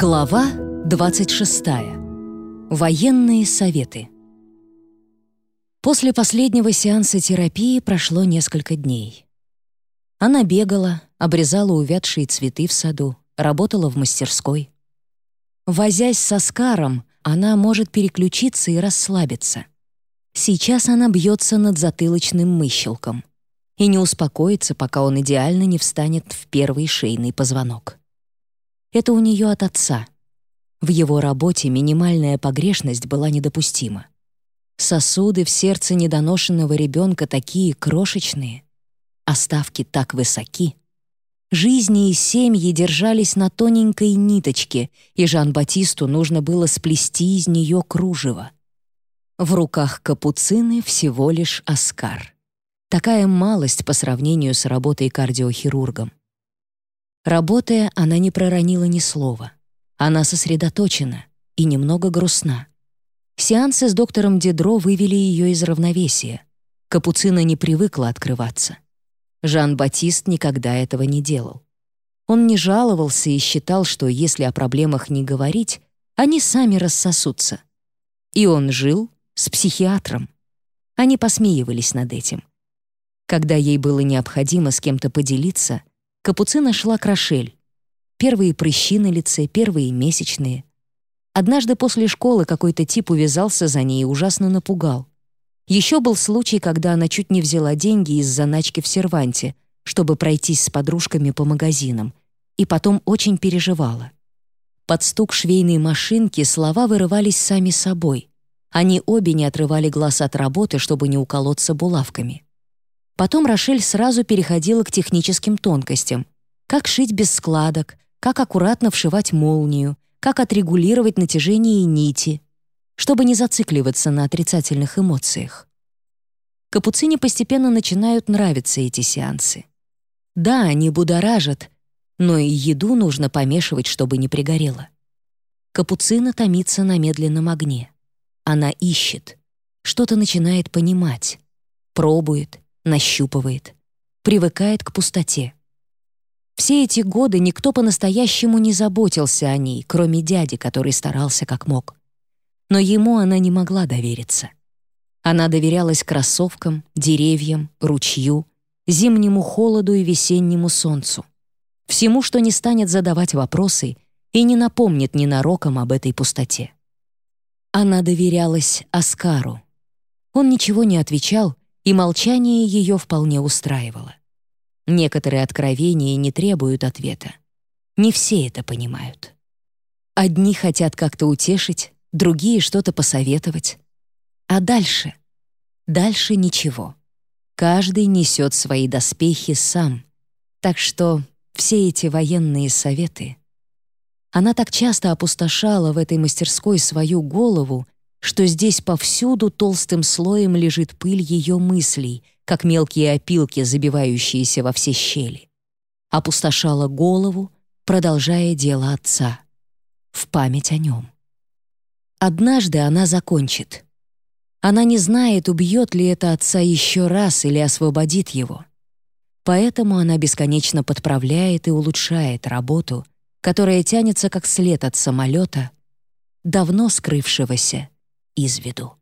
Глава 26. Военные советы. После последнего сеанса терапии прошло несколько дней. Она бегала, обрезала увядшие цветы в саду, работала в мастерской. Возясь со Скаром, она может переключиться и расслабиться. Сейчас она бьется над затылочным мыщелком и не успокоится, пока он идеально не встанет в первый шейный позвонок. Это у нее от отца. В его работе минимальная погрешность была недопустима. Сосуды в сердце недоношенного ребенка такие крошечные, а ставки так высоки. Жизни и семьи держались на тоненькой ниточке, и Жан-Батисту нужно было сплести из нее кружево. В руках капуцины всего лишь Оскар. Такая малость по сравнению с работой кардиохирургом. Работая, она не проронила ни слова. Она сосредоточена и немного грустна. Сеансы с доктором Дедро вывели ее из равновесия. Капуцина не привыкла открываться. Жан-Батист никогда этого не делал. Он не жаловался и считал, что если о проблемах не говорить, они сами рассосутся. И он жил с психиатром. Они посмеивались над этим. Когда ей было необходимо с кем-то поделиться, Капуцина шла к Рошель. Первые прыщи на лице, первые месячные. Однажды после школы какой-то тип увязался за ней и ужасно напугал. Еще был случай, когда она чуть не взяла деньги из заначки в серванте, чтобы пройтись с подружками по магазинам, и потом очень переживала. Под стук швейной машинки слова вырывались сами собой. Они обе не отрывали глаз от работы, чтобы не уколоться булавками. Потом Рошель сразу переходила к техническим тонкостям. Как шить без складок, как аккуратно вшивать молнию, как отрегулировать натяжение нити, чтобы не зацикливаться на отрицательных эмоциях. Капуцине постепенно начинают нравиться эти сеансы. Да, они будоражат, но и еду нужно помешивать, чтобы не пригорело. Капуцина томится на медленном огне. Она ищет, что-то начинает понимать, пробует, нащупывает, привыкает к пустоте. Все эти годы никто по-настоящему не заботился о ней, кроме дяди, который старался как мог. Но ему она не могла довериться. Она доверялась кроссовкам, деревьям, ручью, зимнему холоду и весеннему солнцу. Всему, что не станет задавать вопросы и не напомнит ненароком об этой пустоте. Она доверялась Оскару. Он ничего не отвечал, и молчание ее вполне устраивало. Некоторые откровения не требуют ответа. Не все это понимают. Одни хотят как-то утешить, другие что-то посоветовать. А дальше? Дальше ничего. Каждый несет свои доспехи сам. Так что все эти военные советы... Она так часто опустошала в этой мастерской свою голову, что здесь повсюду толстым слоем лежит пыль ее мыслей, как мелкие опилки, забивающиеся во все щели. Опустошала голову, продолжая дело отца. В память о нем. Однажды она закончит. Она не знает, убьет ли это отца еще раз или освободит его. Поэтому она бесконечно подправляет и улучшает работу, которая тянется как след от самолета, давно скрывшегося из виду.